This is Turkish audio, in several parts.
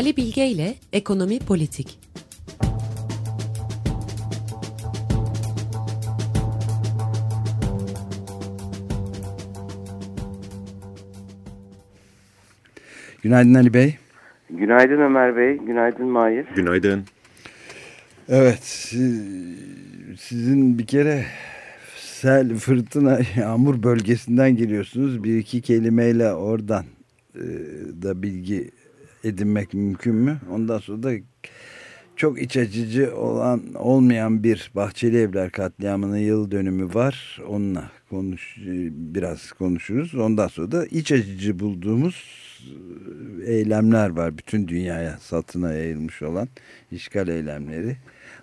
Ali Bilge ile Ekonomi Politik. Günaydın Ali Bey. Günaydın Ömer Bey, günaydın Mahir. Günaydın. Evet, sizin bir kere sel, fırtına, yağmur bölgesinden geliyorsunuz. Bir iki kelimeyle oradan e, da bilgi edinmek mümkün mü? Ondan sonra da çok iç açıcı olan olmayan bir Bahçeli Evler katliamının yıl dönümü var. Onunla konuş biraz konuşuruz. Ondan sonra da iç açıcı bulduğumuz eylemler var. Bütün dünyaya satına yayılmış olan işgal eylemleri.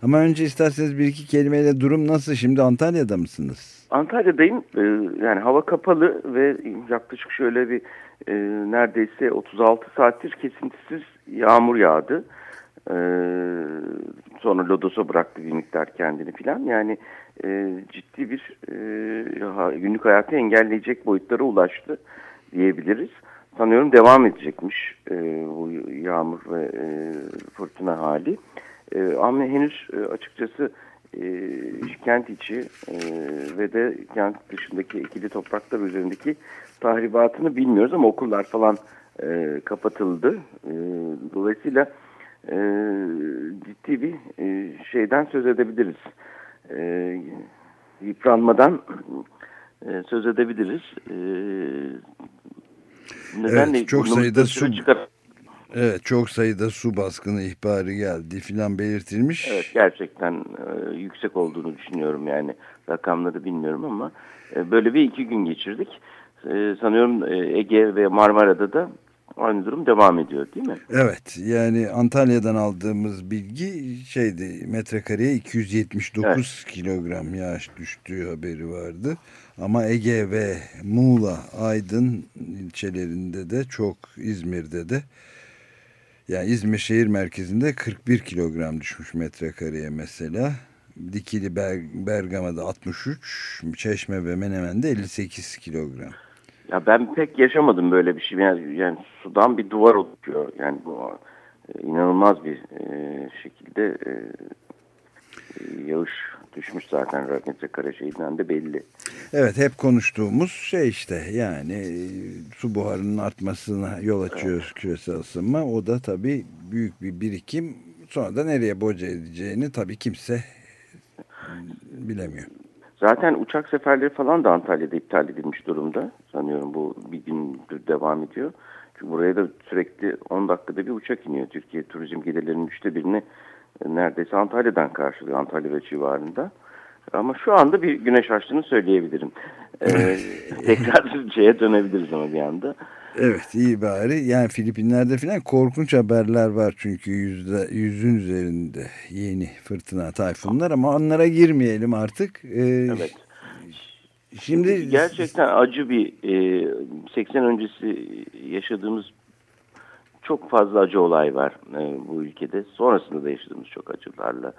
Ama önce isterseniz bir iki kelimeyle durum nasıl? Şimdi Antalya'da mısınız? Antalya'dayım. Ee, yani hava kapalı ve yaklaşık şöyle bir e, neredeyse 36 saattir kesintisiz yağmur yağdı. Ee, sonra lodosa bıraktı bir miktar kendini filan. Yani e, ciddi bir e, günlük hayatı engelleyecek boyutlara ulaştı diyebiliriz. Sanıyorum devam edecekmiş e, bu yağmur ve e, fırtına hali. E, ama henüz e, açıkçası e, kent içi e, ve de kent dışındaki ikili topraklar üzerindeki tahribatını bilmiyoruz ama okullar falan e, kapatıldı. E, dolayısıyla e, ciddi bir e, şeyden söz edebiliriz. E, yıpranmadan e, söz edebiliriz. E, nedenle evet, çok sayıda su çıkar Evet çok sayıda su baskını ihbarı geldi filan belirtilmiş. Evet gerçekten e, yüksek olduğunu düşünüyorum yani rakamları bilmiyorum ama e, böyle bir iki gün geçirdik. E, sanıyorum e, Ege ve Marmara'da da aynı durum devam ediyor değil mi? Evet yani Antalya'dan aldığımız bilgi şeydi metrekareye 279 evet. kilogram yağış düştüğü haberi vardı. Ama Ege ve Muğla, Aydın ilçelerinde de çok İzmir'de de yani İzmir şehir merkezinde 41 kilogram düşmüş metrekareye mesela. Dikili Ber Bergama'da 63, Çeşme ve Menemen'de 58 kilogram. Ya ben pek yaşamadım böyle bir şey. Yani, yani sudan bir duvar oluşuyor. Yani bu e, inanılmaz bir e, şekilde e, e yağış düşmüş zaten metrekare şeyinden de belli. Evet hep konuştuğumuz şey işte yani e, su buharının artmasına yol açıyor evet. küresel ısınma. O da tabii büyük bir birikim. Sonra da nereye boca edeceğini tabii kimse bilemiyor. Zaten uçak seferleri falan da Antalya'da iptal edilmiş durumda. Sanıyorum bu bir gündür devam ediyor. Çünkü buraya da sürekli 10 dakikada bir uçak iniyor. Türkiye turizm gelirlerinin üçte birini neredeyse Antalya'dan karşılıyor. Antalya ve civarında. Ama şu anda bir güneş açtığını söyleyebilirim. Ee, tekrar şeye dönebiliriz ama bir anda. Evet iyi bari. Yani Filipinler'de falan korkunç haberler var çünkü yüzde, yüzün üzerinde yeni fırtına, tayfunlar ama onlara girmeyelim artık. Ee, evet. Şimdi gerçekten acı bir e, 80 öncesi yaşadığımız çok fazla acı olay var e, bu ülkede. Sonrasında da yaşadığımız çok acılarla.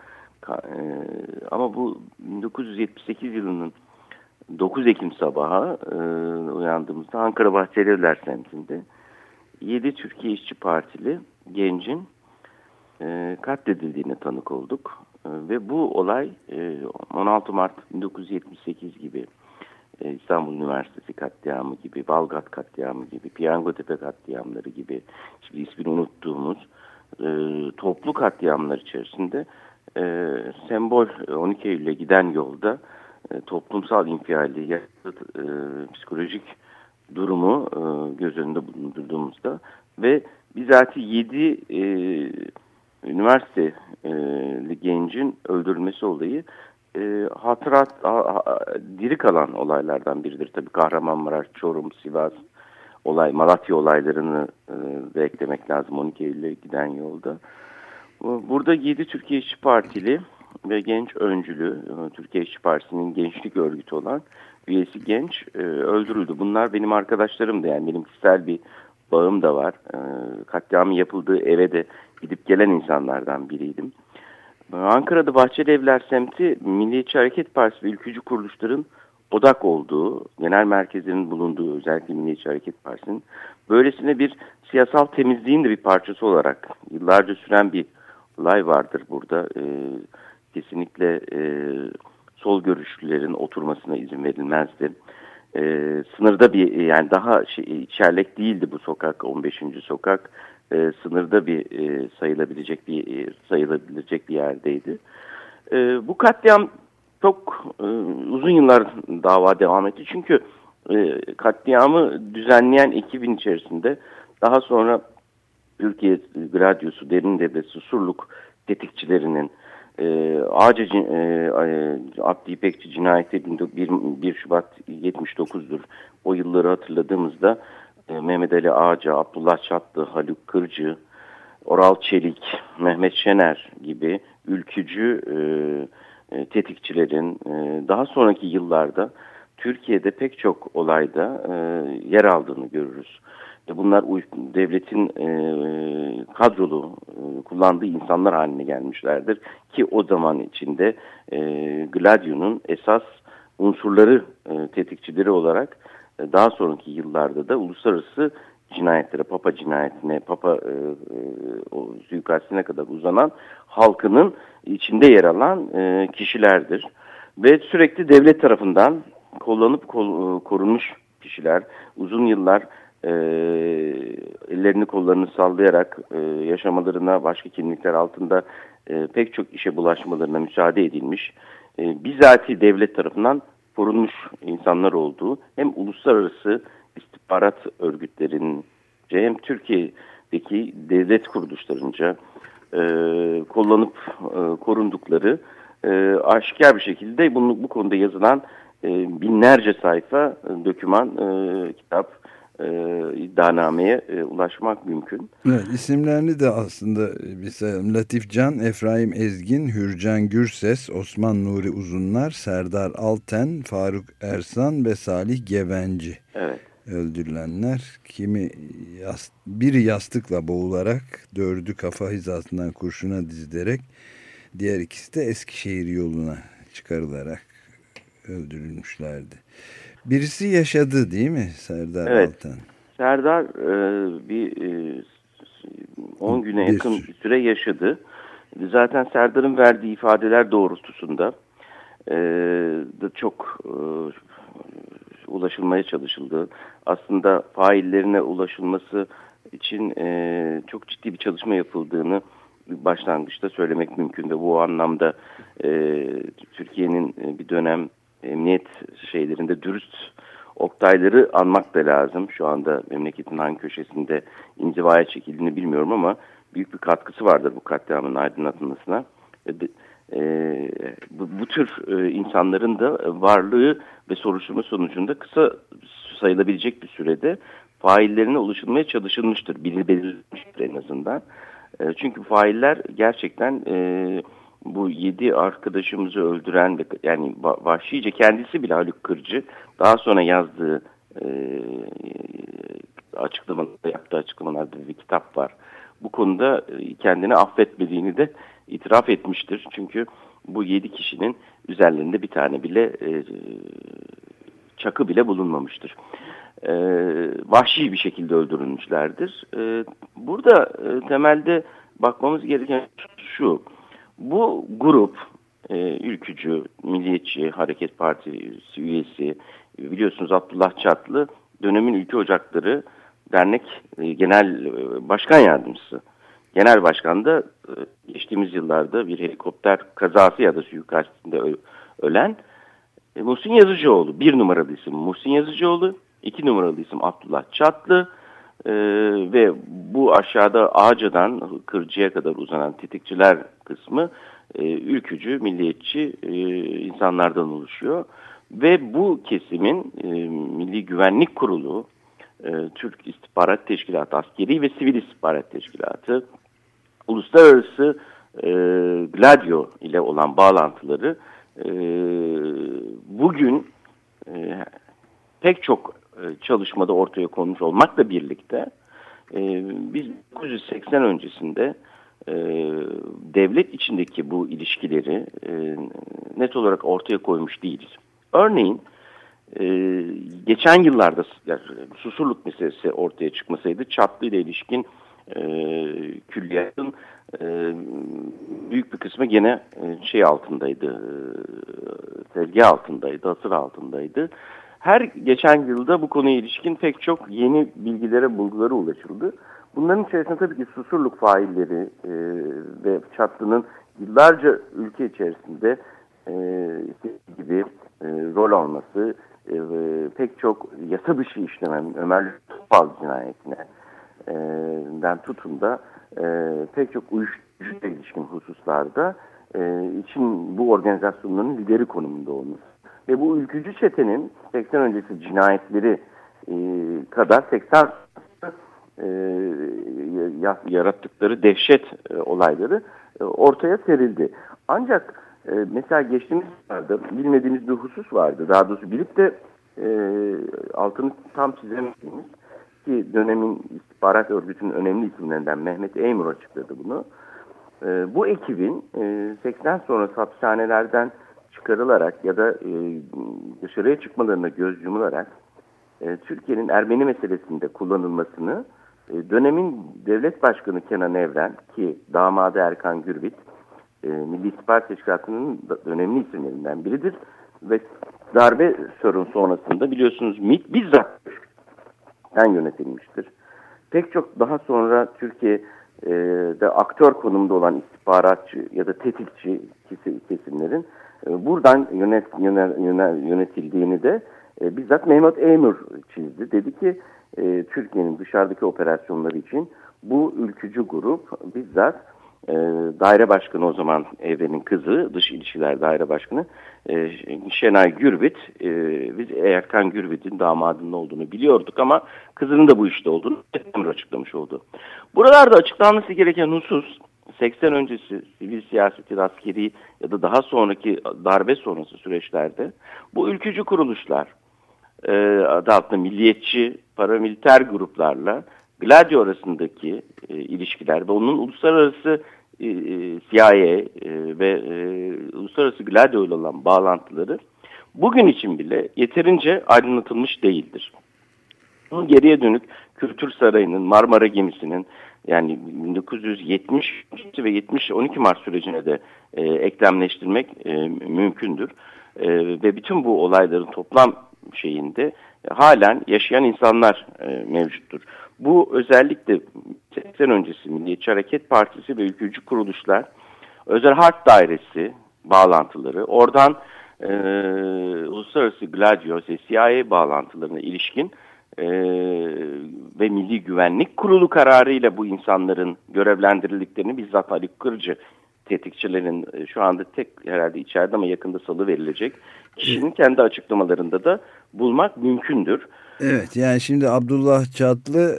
E, ama bu 1978 yılının 9 Ekim sabahı e, uyandığımızda Ankara Bahçelievler semtinde 7 Türkiye İşçi Partili gencin e, katledildiğine tanık olduk. E, ve bu olay e, 16 Mart 1978 gibi e, İstanbul Üniversitesi katliamı gibi, Balgat katliamı gibi, Piyangotepe katliamları gibi, şimdi ismini unuttuğumuz e, toplu katliamlar içerisinde e, sembol 12 Eylül'e giden yolda e, toplumsal infiali, ya, e, psikolojik durumu e, göz önünde bulundurduğumuzda ve bizatihi 7 e, üniversite e, gencin öldürülmesi olayı e, hatırat a, a, diri kalan olaylardan biridir. Tabii Kahramanmaraş, Çorum, Sivas olay, Malatya olaylarını e, da eklemek lazım 12 Eylül'e giden yolda. Burada 7 Türkiye İşçi Partili ve genç öncülü, e, Türkiye İşçi Partisi'nin gençlik örgütü olan üyesi genç e, öldürüldü. Bunlar benim arkadaşlarım da yani benim kişisel bir bağım da var. E, katliamın yapıldığı eve de gidip gelen insanlardan biriydim. Ankara'da Bahçeli Evler semti Milliyetçi Hareket Partisi ve ülkücü kuruluşların odak olduğu, genel merkezlerin bulunduğu özellikle Milliyetçi Hareket Partisi'nin böylesine bir siyasal temizliğin de bir parçası olarak yıllarca süren bir olay vardır burada. E, kesinlikle e, sol görüşlülerin oturmasına izin verilmezdi. E, sınırda bir yani daha şey, içerlek değildi bu sokak 15. sokak. E, sınırda bir e, sayılabilecek bir e, sayılabilecek bir yerdeydi. E, bu katliam çok e, uzun yıllar dava devam etti. Çünkü e, katliamı düzenleyen ekibin içerisinde daha sonra Türkiye Radyosu, Derin Devleti, Surluk tetikçilerinin e, Ağaca e, Abdi İpekçi cinayeti 1, 1 Şubat 79'dur. O yılları hatırladığımızda e, Mehmet Ali Ağaca, Abdullah Çatlı, Haluk Kırcı, Oral Çelik, Mehmet Şener gibi ülkücü e, e, tetikçilerin e, daha sonraki yıllarda Türkiye'de pek çok olayda e, yer aldığını görürüz. Bunlar devletin kadrolu kullandığı insanlar haline gelmişlerdir. Ki o zaman içinde Gladio'nun esas unsurları tetikçileri olarak daha sonraki yıllarda da uluslararası cinayetlere, Papa cinayetine, Papa e, o suikastine kadar uzanan halkının içinde yer alan e, kişilerdir. Ve sürekli devlet tarafından kullanıp kol, korunmuş kişiler uzun yıllar e, ellerini kollarını sallayarak e, yaşamalarına başka kimlikler altında e, pek çok işe bulaşmalarına müsaade edilmiş. E, bizatihi devlet tarafından korunmuş insanlar olduğu hem uluslararası istihbarat örgütlerince hem Türkiye'deki devlet kuruluşlarınca e, kullanıp e, korundukları e, aşikar bir şekilde bunu, bu konuda yazılan e, binlerce sayfa e, döküman, e, kitap, e, iddianameye e, ulaşmak mümkün. Evet, isimlerini de aslında bir sayalım. Latif Can, Efraim Ezgin, Hürcan Gürses, Osman Nuri Uzunlar, Serdar Alten, Faruk Ersan ve Salih Gevenci. Evet. Öldürülenler kimi yas biri yastıkla boğularak dördü kafa hizasından kurşuna dizilerek diğer ikisi de Eskişehir yoluna çıkarılarak öldürülmüşlerdi. Birisi yaşadı değil mi Serdar evet. Altan? Serdar e, bir 10 e, güne bir yakın bir süre yaşadı. Zaten Serdar'ın verdiği ifadeler doğrultusunda e, da çok e, ulaşılmaya çalışıldı. Aslında faillerine ulaşılması için e, çok ciddi bir çalışma yapıldığını başlangıçta söylemek mümkün ve bu anlamda e, Türkiye'nin e, bir dönem emniyet şeylerinde dürüst Oktayları anmak da lazım. Şu anda memleketin hangi köşesinde inzivaya çekildiğini bilmiyorum ama büyük bir katkısı vardır bu katliamın aydınlatılmasına. E, bu, bu tür e, insanların da varlığı ve soruşturma sonucunda kısa sayılabilecek bir sürede faillerine ulaşılmaya çalışılmıştır. Belirlenmiştir en azından. E, çünkü failler gerçekten... E, bu yedi arkadaşımızı öldüren ve yani vahşice kendisi bile Haluk Kırcı daha sonra yazdığı e, açıklamalarda yaptığı açıklamalarda bir kitap var. Bu konuda e, kendini affetmediğini de itiraf etmiştir. Çünkü bu yedi kişinin üzerlerinde bir tane bile e, çakı bile bulunmamıştır. E, vahşi bir şekilde öldürülmüşlerdir. E, burada e, temelde bakmamız gereken şu. Bu grup e, ülkücü, milliyetçi, Hareket Partisi üyesi biliyorsunuz Abdullah Çatlı dönemin Ülke Ocakları Dernek e, Genel e, Başkan Yardımcısı. Genel Başkan da e, geçtiğimiz yıllarda bir helikopter kazası ya da suikastinde ölen e, Muhsin Yazıcıoğlu. Bir numaralı isim Muhsin Yazıcıoğlu, iki numaralı isim Abdullah Çatlı e, ve bu aşağıda Ağca'dan Kırcı'ya kadar uzanan tetikçiler kısmı e, ülkücü, milliyetçi e, insanlardan oluşuyor. Ve bu kesimin e, Milli Güvenlik Kurulu, e, Türk İstihbarat Teşkilatı, Askeri ve Sivil İstihbarat Teşkilatı, uluslararası e, Gladio ile olan bağlantıları e, bugün e, pek çok çalışmada ortaya konmuş olmakla birlikte e, biz 1980 öncesinde e, devlet içindeki bu ilişkileri e, net olarak ortaya koymuş değiliz. Örneğin e, geçen yıllarda yani, susurluk meselesi ortaya çıkmasaydı Çatlı ile ilişkin e, külliyatın e, büyük bir kısmı gene e, şey altındaydı, e, sevgi altındaydı, asır altındaydı. Her geçen yılda bu konuya ilişkin pek çok yeni bilgilere, bulgulara ulaşıldı. Bunların içerisinde tabii ki susurluk failleri e, ve Çatlı'nın yıllarca ülke içerisinde e, gibi e, rol alması, e, pek çok yasa dışı işlenen Ömer Topal cinayetine e, den tutun da e, pek çok uyuşturucu ilişkin hususlarda e, için bu organizasyonların lideri konumunda olması. Ve bu ülkücü çetenin 80 öncesi cinayetleri e, kadar 80 e, yarattıkları dehşet e, olayları e, ortaya serildi. Ancak e, mesela geçtiğimiz yıllarda bilmediğimiz bir husus vardı. Daha doğrusu bilip de e, altını tam çizemediğimiz ki dönemin istihbarat örgütünün önemli isimlerinden Mehmet Eymur açıkladı bunu. E, bu ekibin e, 80 sonrası hapishanelerden çıkarılarak ya da e, dışarıya çıkmalarına göz yumularak e, Türkiye'nin Ermeni meselesinde kullanılmasını e, dönemin devlet başkanı Kenan Evren ki damadı Erkan Gürbit e, Milli İstihbarat Teşkilatı'nın önemli isimlerinden biridir ve darbe sorun sonrasında biliyorsunuz MİT bizzat yönetilmiştir. Pek çok daha sonra Türkiye'de aktör konumda olan istihbaratçı ya da tetikçi kesimlerin buradan yönet, yönet, yönetildiğini de e, bizzat Mehmet Eymur çizdi. Dedi ki e, Türkiye'nin dışarıdaki operasyonları için bu ülkücü grup bizzat e, daire başkanı o zaman Evren'in kızı, dış ilişkiler daire başkanı e, Şenay Gürbit. E, biz Erkan Gürbit'in damadının olduğunu biliyorduk ama kızının da bu işte olduğunu Emre açıklamış oldu. Buralarda açıklanması gereken husus 80 öncesi sivil siyaseti, askeri ya da daha sonraki darbe sonrası süreçlerde bu ülkücü kuruluşlar e, adı altında milliyetçi paramiliter gruplarla Gladio arasındaki e, ilişkiler ve onun uluslararası e, e CIA e, ve e, uluslararası Gladio ile olan bağlantıları bugün için bile yeterince aydınlatılmış değildir. Bunun geriye dönük Kültür Sarayı'nın, Marmara gemisinin yani 1970 ve 70 12 Mart sürecine de e, eklemleştirmek e, mümkündür. E, ve bütün bu olayların toplam şeyinde halen yaşayan insanlar e, mevcuttur. Bu özellikle 80 öncesi Milliyetçi Hareket Partisi ve ülkücü kuruluşlar özel harp dairesi bağlantıları oradan e, uluslararası Gladio CIA bağlantılarına ilişkin e, ve Milli Güvenlik Kurulu kararıyla bu insanların görevlendirildiklerini bizzat Haluk Kırcı tetikçilerin e, şu anda tek herhalde içeride ama yakında salı verilecek kişinin kendi açıklamalarında da bulmak mümkündür. Evet yani şimdi Abdullah Çatlı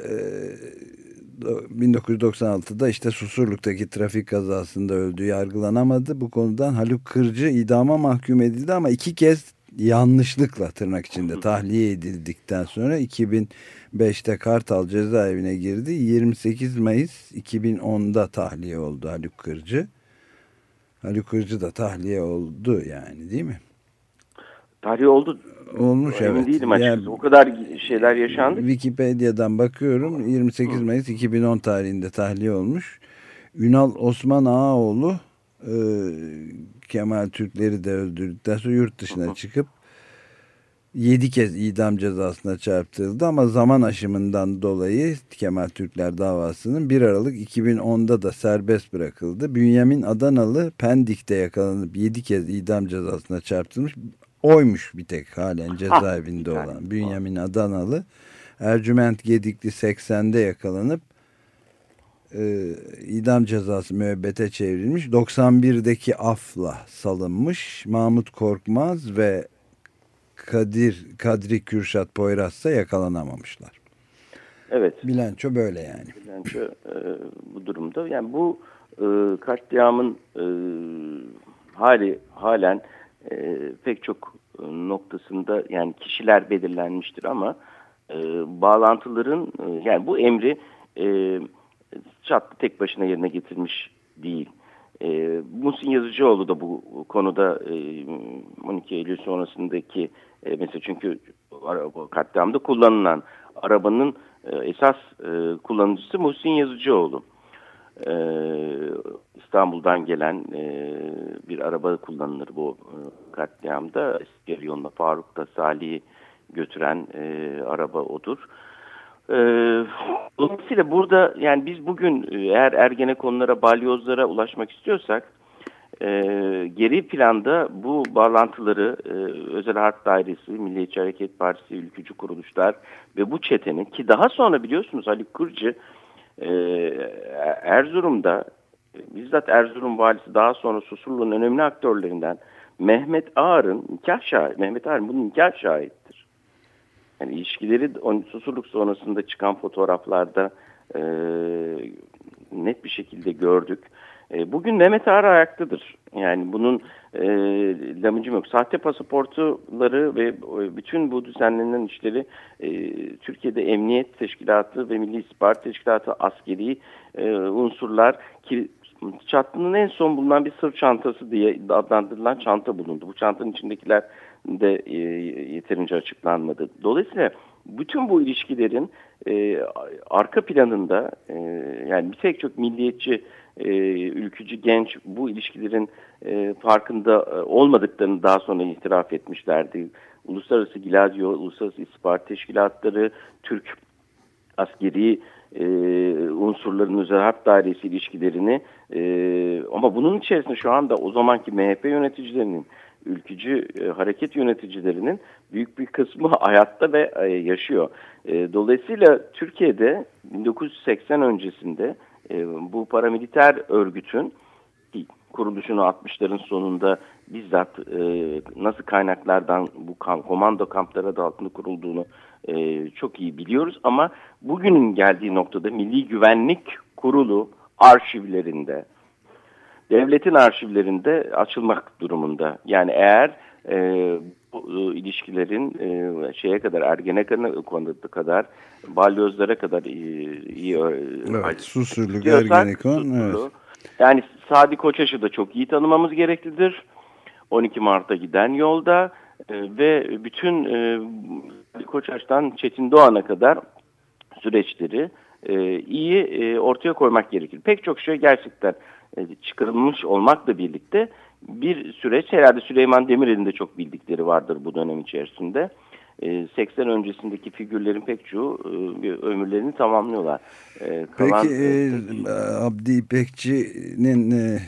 1996'da e, işte Susurluk'taki trafik kazasında öldü yargılanamadı. Bu konudan Haluk Kırcı idama mahkum edildi ama iki kez yanlışlıkla tırnak içinde tahliye edildikten sonra 2005'te Kartal cezaevine girdi. 28 Mayıs 2010'da tahliye oldu Haluk Kırcı. Haluk Kırcı da tahliye oldu yani değil mi? Tahliye oldu. Olmuş Emin evet. değilim açıkçası. Yani, o kadar şeyler yaşandı. Wikipedia'dan bakıyorum. 28 Mayıs 2010 tarihinde tahliye olmuş. Ünal Osman Ağaoğlu e, Kemal Türkleri de öldürdükten sonra yurt dışına çıkıp 7 kez idam cezasına çarptırıldı ama zaman aşımından dolayı Kemal Türkler davasının 1 Aralık 2010'da da serbest bırakıldı. Bünyamin Adanalı Pendik'te yakalanıp 7 kez idam cezasına çarptırılmış. Oymuş bir tek halen cezaevinde olan Bünyamin Adanalı. Ercüment Gedikli 80'de yakalanıp e, idam cezası müebbete çevrilmiş. 91'deki afla salınmış. Mahmut Korkmaz ve Kadir Kadri Kürşat Poyraz'sa yakalanamamışlar. Evet. Bilanço böyle yani. Bilanço e, bu durumda. Yani bu e, katliamın e, hali halen e, pek çok noktasında yani kişiler belirlenmiştir ama e, bağlantıların e, yani bu emri e, çatlı tek başına yerine getirmiş değil. E, Muhsin Yazıcıoğlu da bu konuda e, 12 Eylül sonrasındaki E, mesela çünkü katliamda kullanılan arabanın e, esas e, kullanıcısı Muhsin Yazıcıoğlu. E, İstanbul'dan gelen e, bir araba kullanılır bu e, katliamda. Asker yoluna Faruk'ta Salih'i götüren e, araba odur. E, dolayısıyla burada yani biz bugün e, eğer ergene konulara, balyozlara ulaşmak istiyorsak e, geri planda bu bağlantıları e, Özel Harp Dairesi, Milliyetçi Hareket Partisi, ülkücü kuruluşlar ve bu çetenin ki daha sonra biliyorsunuz Ali Kırcı e, Erzurum'da bizzat Erzurum valisi daha sonra Susurlu'nun önemli aktörlerinden Mehmet Ağar'ın nikah şahit, Mehmet Ağar'ın bunun nikah şahittir. Yani ilişkileri Susurluk sonrasında çıkan fotoğraflarda e, net bir şekilde gördük. E, bugün Mehmet Ağar ayaktadır. Yani bunun e, lamıcım yok. Sahte pasaportuları ve e, bütün bu düzenlenen işleri e, Türkiye'de Emniyet Teşkilatı ve Milli İstihbarat Teşkilatı askeri e, unsurlar ki Çatlı'nın en son bulunan bir sırt çantası diye adlandırılan çanta bulundu. Bu çantanın içindekiler de e, yeterince açıklanmadı. Dolayısıyla bütün bu ilişkilerin e, arka planında e, yani bir tek çok milliyetçi e, ülkücü genç bu ilişkilerin e, farkında e, olmadıklarını daha sonra itiraf etmişlerdi. Uluslararası Giladio, Uluslararası İstihbarat Teşkilatları, Türk askeri e, unsurların özel harp dairesi ilişkilerini e, ama bunun içerisinde şu anda o zamanki MHP yöneticilerinin ülkücü e, hareket yöneticilerinin büyük bir kısmı hayatta ve e, yaşıyor. E, dolayısıyla Türkiye'de 1980 öncesinde e, bu paramiliter örgütün kuruluşunu 60'ların sonunda bizzat e, nasıl kaynaklardan bu kam komando kampları adı altında kurulduğunu e, çok iyi biliyoruz. Ama bugünün geldiği noktada Milli Güvenlik Kurulu arşivlerinde, devletin arşivlerinde açılmak durumunda. Yani eğer e, bu e, ilişkilerin e, şeye kadar Ergenekon'a kadar balyozlara kadar iyi, iyi evet, Susurluk, Ergenekon evet. Yani Sadi Koçaş'ı da çok iyi tanımamız gereklidir. 12 Mart'a giden yolda e, ve bütün e, Koçaş'tan Çetin Doğan'a kadar süreçleri e, iyi e, ortaya koymak gerekir. Pek çok şey gerçekten e, çıkarılmış olmakla birlikte bir süreç herhalde Süleyman Demirel'in de çok bildikleri vardır bu dönem içerisinde. 80 e, öncesindeki figürlerin pek çoğu e, ömürlerini tamamlıyorlar. Kalan, Peki e, Abdi İpekçi'nin e,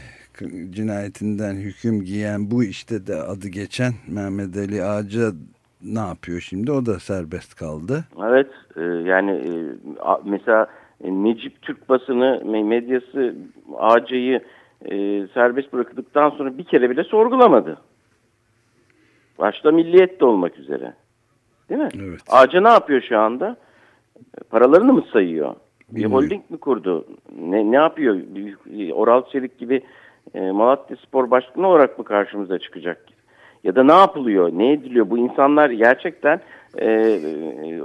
cinayetinden hüküm giyen bu işte de adı geçen Mehmet Ali Ağaca ne yapıyor şimdi? O da serbest kaldı. Evet yani mesela Necip Türk basını medyası Ağaca'yı e, serbest bırakıldıktan sonra bir kere bile sorgulamadı. Başta milliyet de olmak üzere. Değil mi? Evet. Ağaca ne yapıyor şu anda? Paralarını mı sayıyor? Bir holding mi kurdu? Ne, ne yapıyor? Oral Çelik gibi e, Malatya Spor Başkanı olarak mı karşımıza çıkacak? Ya da ne yapılıyor? Ne ediliyor? Bu insanlar gerçekten e, e,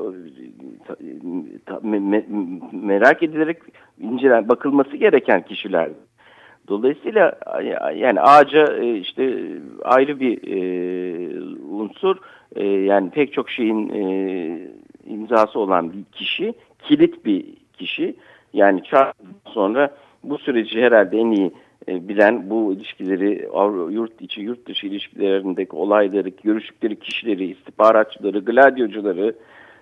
ta, me, me, merak edilerek incelen bakılması gereken kişiler. Dolayısıyla yani ağaca e, işte ayrı bir e, unsur e, yani pek çok şeyin e, imzası olan bir kişi, kilit bir kişi. Yani sonra bu süreci herhalde en iyi bilen bu ilişkileri yurt içi yurt dışı ilişkilerindeki olayları, görüştükleri kişileri, istihbaratçıları, gladyocuları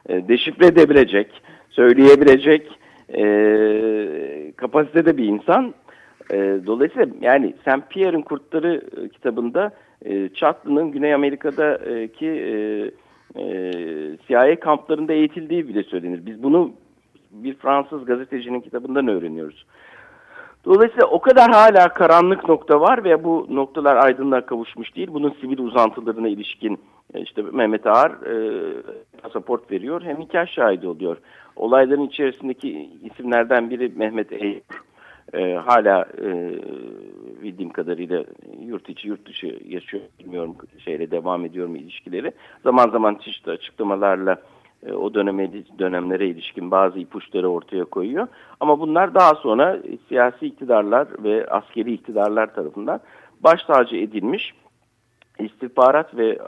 e, deşifre edebilecek, söyleyebilecek e, kapasitede bir insan e, dolayısıyla yani Saint Pierre'in Kurtları e, kitabında e, Çatlı'nın Güney Amerika'daki e, e, CIA kamplarında eğitildiği bile söylenir. Biz bunu bir Fransız gazetecinin kitabından öğreniyoruz. Dolayısıyla o kadar hala karanlık nokta var ve bu noktalar aydınlığa kavuşmuş değil. Bunun sivil uzantılarına ilişkin e, işte Mehmet Ağar e, pasaport veriyor hem hikaye şahidi oluyor. Olayların içerisindeki isimlerden biri Mehmet Eyyur e, hala e, bildiğim kadarıyla yurt içi yurt dışı yaşıyor bilmiyorum şeyle devam ediyor mu ilişkileri. Zaman zaman çeşitli açıklamalarla o döneme, dönemlere ilişkin bazı ipuçları ortaya koyuyor. Ama bunlar daha sonra siyasi iktidarlar ve askeri iktidarlar tarafından baş tacı edilmiş istihbarat ve e,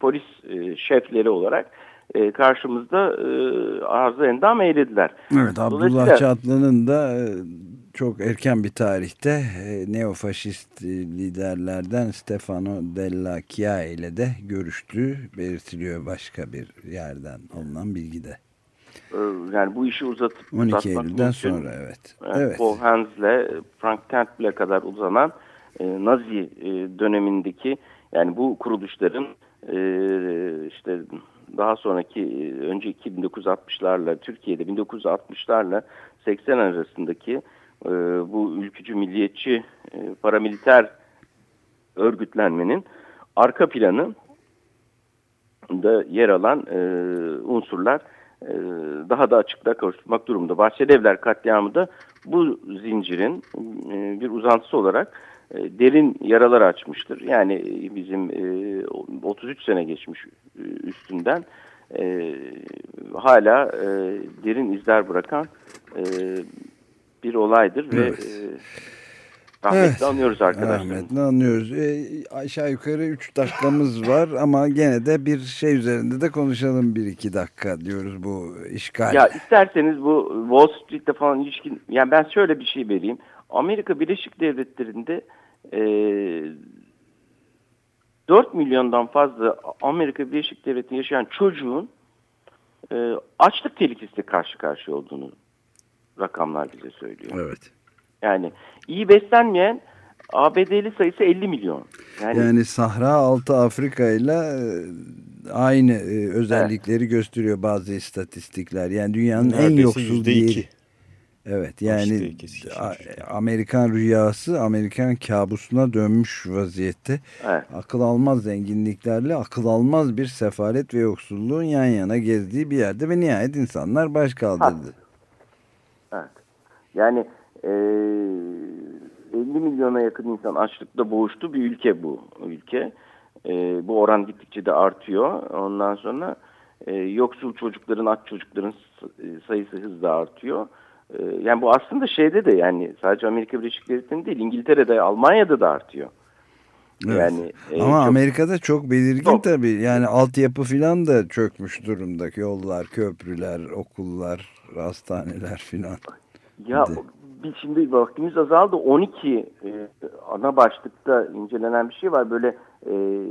polis e, şefleri olarak e, karşımızda e, arıza endam eylediler. Evet Abdullah Çatlı'nın da e, çok erken bir tarihte e, neofaşist liderlerden Stefano Della Chia ile de görüştüğü belirtiliyor başka bir yerden alınan bilgide. E, yani bu işi uzatıp 12 Eylül'den sonra evet. Yani evet. Paul Hans'le Frank Temple'e kadar uzanan e, Nazi e, dönemindeki yani bu kuruluşların e, işte daha sonraki e, önce 1960'larla Türkiye'de 1960'larla 80 arasındaki e, bu ülkücü milliyetçi e, paramiliter örgütlenmenin arka planı da yer alan e, unsurlar e, daha da açıkta kavuşturmak durumunda. Bahçelievler katliamı da bu zincirin e, bir uzantısı olarak e, derin yaralar açmıştır. Yani e, bizim 33 sene geçmiş üstünden hala derin izler bırakan bir olaydır evet. ve Rahmetli evet. anıyoruz arkadaşlar. Rahmetli anıyoruz. E, aşağı yukarı 3 dakikamız var ama gene de bir şey üzerinde de konuşalım 1-2 dakika diyoruz bu işgal. Ya isterseniz bu Wall Street'te falan ilişkin yani ben şöyle bir şey vereyim. Amerika Birleşik Devletleri'nde e, 4 milyondan fazla Amerika Birleşik Devletleri'nde yaşayan çocuğun e, açlık tehlikesiyle karşı karşıya olduğunu rakamlar bize söylüyor. Evet. Yani iyi beslenmeyen ABD'li sayısı 50 milyon. Yani, yani Sahra Altı Afrika ile e, aynı e, özellikleri evet. gösteriyor bazı istatistikler. Yani dünyanın Neredeyse en yoksul değil. Evet yani Amerikan rüyası Amerikan kabusuna dönmüş vaziyette. Evet. Akıl almaz zenginliklerle akıl almaz bir sefalet ve yoksulluğun yan yana gezdiği bir yerde ve nihayet insanlar baş kaldırdı. Evet. Yani e, 50 milyona yakın insan açlıkta boğuştu bir ülke bu ülke. E, bu oran gittikçe de artıyor. Ondan sonra e, yoksul çocukların, aç çocukların sayısı hızla artıyor. E, yani bu aslında şeyde de yani sadece Amerika Birleşik Devletleri'nde değil İngiltere'de, Almanya'da da artıyor. Evet. Yani e, ama çok, Amerika'da çok belirgin çok, tabii. Yani altyapı filan da çökmüş durumdaki yollar, köprüler, okullar, hastaneler filan. Ya biz şimdi vaktimiz azaldı. 12 e, ana başlıkta incelenen bir şey var. Böyle e,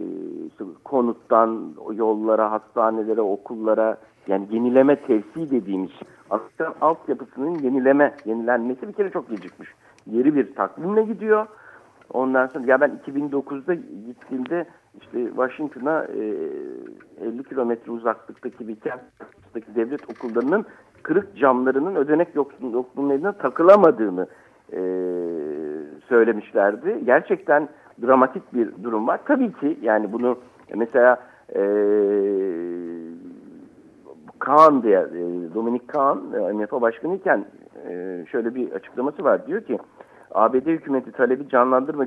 işte konuttan yollara, hastanelere, okullara yani yenileme tevsi dediğimiz Amerikan altyapısının yenileme, yenilenmesi bir kere çok gecikmiş. Yeri bir takvimle gidiyor. Ondan sonra ya ben 2009'da gittiğimde işte Washington'a e, 50 kilometre uzaklıktaki bir kentteki devlet okullarının kırık camlarının ödenek yoksunluğuna takılamadığını e, söylemişlerdi. Gerçekten dramatik bir durum var. Tabii ki yani bunu mesela e, Kaan diye e, Dominik Kaan e, MFA başkanı iken e, şöyle bir açıklaması var. Diyor ki ABD hükümeti talebi canlandırma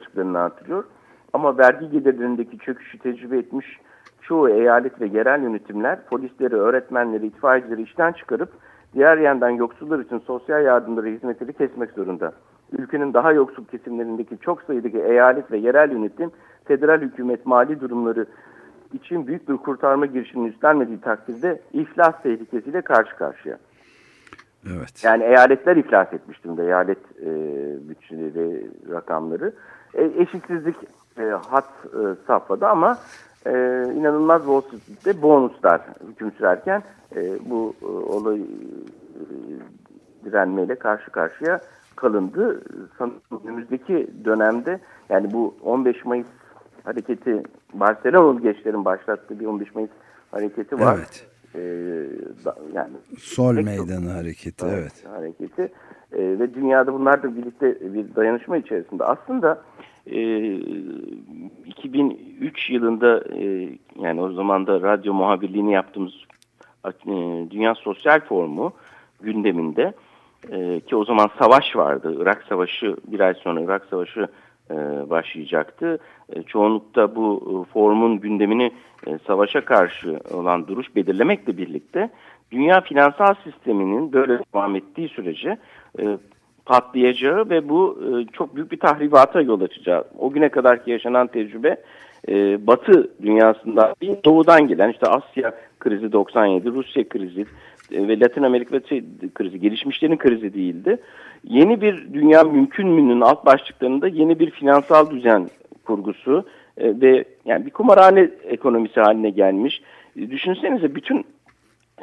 açıklarını artırıyor. Ama vergi gelirlerindeki çöküşü tecrübe etmiş çoğu eyalet ve yerel yönetimler polisleri, öğretmenleri, itfaiyecileri işten çıkarıp diğer yandan yoksullar için sosyal yardımları hizmetleri kesmek zorunda. Ülkenin daha yoksul kesimlerindeki çok sayıdaki eyalet ve yerel yönetim federal hükümet mali durumları için büyük bir kurtarma girişimini üstlenmediği takdirde iflas tehlikesiyle karşı karşıya. Evet. Yani eyaletler iflas etmiş durumda. Eyalet e, bütçeleri, rakamları. E, eşitsizlik e, hat e, safhada ama e, inanılmaz Wall Street'te bonuslar hüküm sürerken e, bu e, olay e, direnmeyle karşı karşıya kalındı. Sanırım önümüzdeki dönemde yani bu 15 Mayıs hareketi Barcelona gençlerin başlattığı bir 15 Mayıs hareketi var. Evet. Ee, da, yani Sol meydanı hareketi evet. Hareketi ee, ve dünyada bunlar da birlikte bir dayanışma içerisinde. Aslında e, 2003 yılında e, yani o zaman da radyo muhabirliğini yaptığımız e, Dünya Sosyal Forumu gündeminde e, ki o zaman savaş vardı. Irak Savaşı bir ay sonra Irak Savaşı e, başlayacaktı. E, çoğunlukta bu e, forumun gündemini e, savaşa karşı olan duruş belirlemekle birlikte dünya finansal sisteminin böyle devam ettiği sürece e, patlayacağı ve bu e, çok büyük bir tahribata yol açacağı. O güne kadarki yaşanan tecrübe e, Batı dünyasında değil, doğudan gelen işte Asya krizi 97, Rusya krizi e, ve Latin Amerika krizi, gelişmişlerin krizi değildi. Yeni bir dünya mümkün mü'nün alt başlıklarında yeni bir finansal düzen kurgusu e, ve yani bir kumarhane ekonomisi haline gelmiş. E, düşünsenize bütün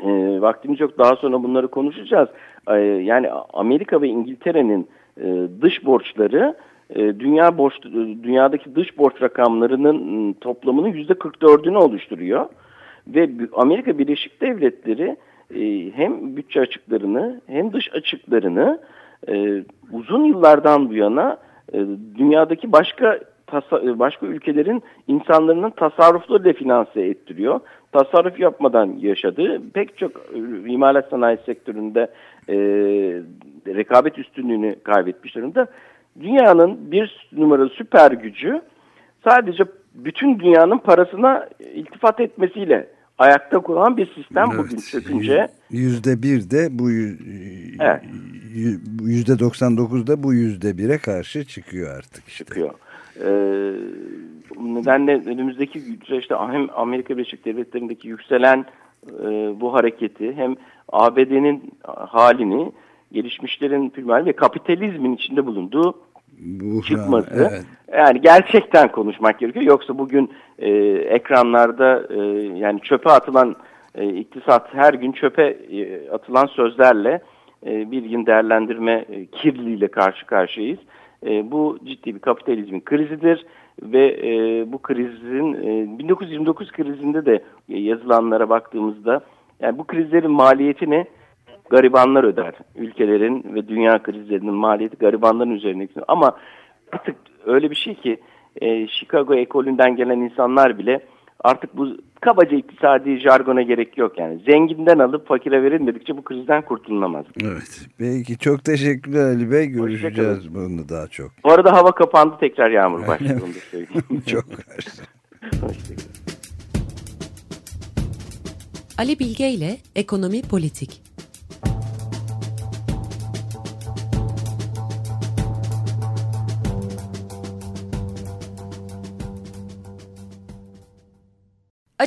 e, vaktimiz yok daha sonra bunları konuşacağız. E, yani Amerika ve İngiltere'nin e, dış borçları e, dünya borç dünyadaki dış borç rakamlarının ıı, toplamının yüzde 44'ünü oluşturuyor ve Amerika Birleşik Devletleri e, hem bütçe açıklarını hem dış açıklarını e, uzun yıllardan bu yana dünyadaki başka başka ülkelerin insanların tasarruflarıyla finanse ettiriyor. Tasarruf yapmadan yaşadığı pek çok imalat sanayi sektöründe e, rekabet üstünlüğünü kaybetmiş durumda dünyanın bir numaralı süper gücü sadece bütün dünyanın parasına iltifat etmesiyle ayakta kuran bir sistem evet, bugün çökünce. Yüzde bir de bu evet. yüzde 99 da bu yüzde bire karşı çıkıyor artık. Işte. Çıkıyor. Ee, nedenle önümüzdeki süreçte hem Amerika Birleşik Devletleri'ndeki yükselen e, bu hareketi hem ABD'nin halini gelişmişlerin filmleri ve kapitalizmin içinde bulunduğu Buhran, çıkması. Evet. Yani gerçekten konuşmak gerekiyor. Yoksa bugün e, ekranlarda e, yani çöpe atılan e, iktisat her gün çöpe e, atılan sözlerle e, bir gün değerlendirme e, kirliliğiyle karşı karşıyayız. E, bu ciddi bir kapitalizmin krizidir ve e, bu krizin e, 1929 krizinde de yazılanlara baktığımızda yani bu krizlerin maliyetini garibanlar öder. Ülkelerin ve dünya krizlerinin maliyeti garibanların üzerine gidiyor. Ama artık öyle bir şey ki e, Chicago ekolünden gelen insanlar bile artık bu kabaca iktisadi jargona gerek yok yani. Zenginden alıp fakire verilmedikçe bu krizden kurtululamaz. Evet. Peki çok teşekkürler Ali Bey. Görüşeceğiz bunu daha çok. Bu arada hava kapandı tekrar yağmur başladı. çok Ali Bilge ile Ekonomi Politik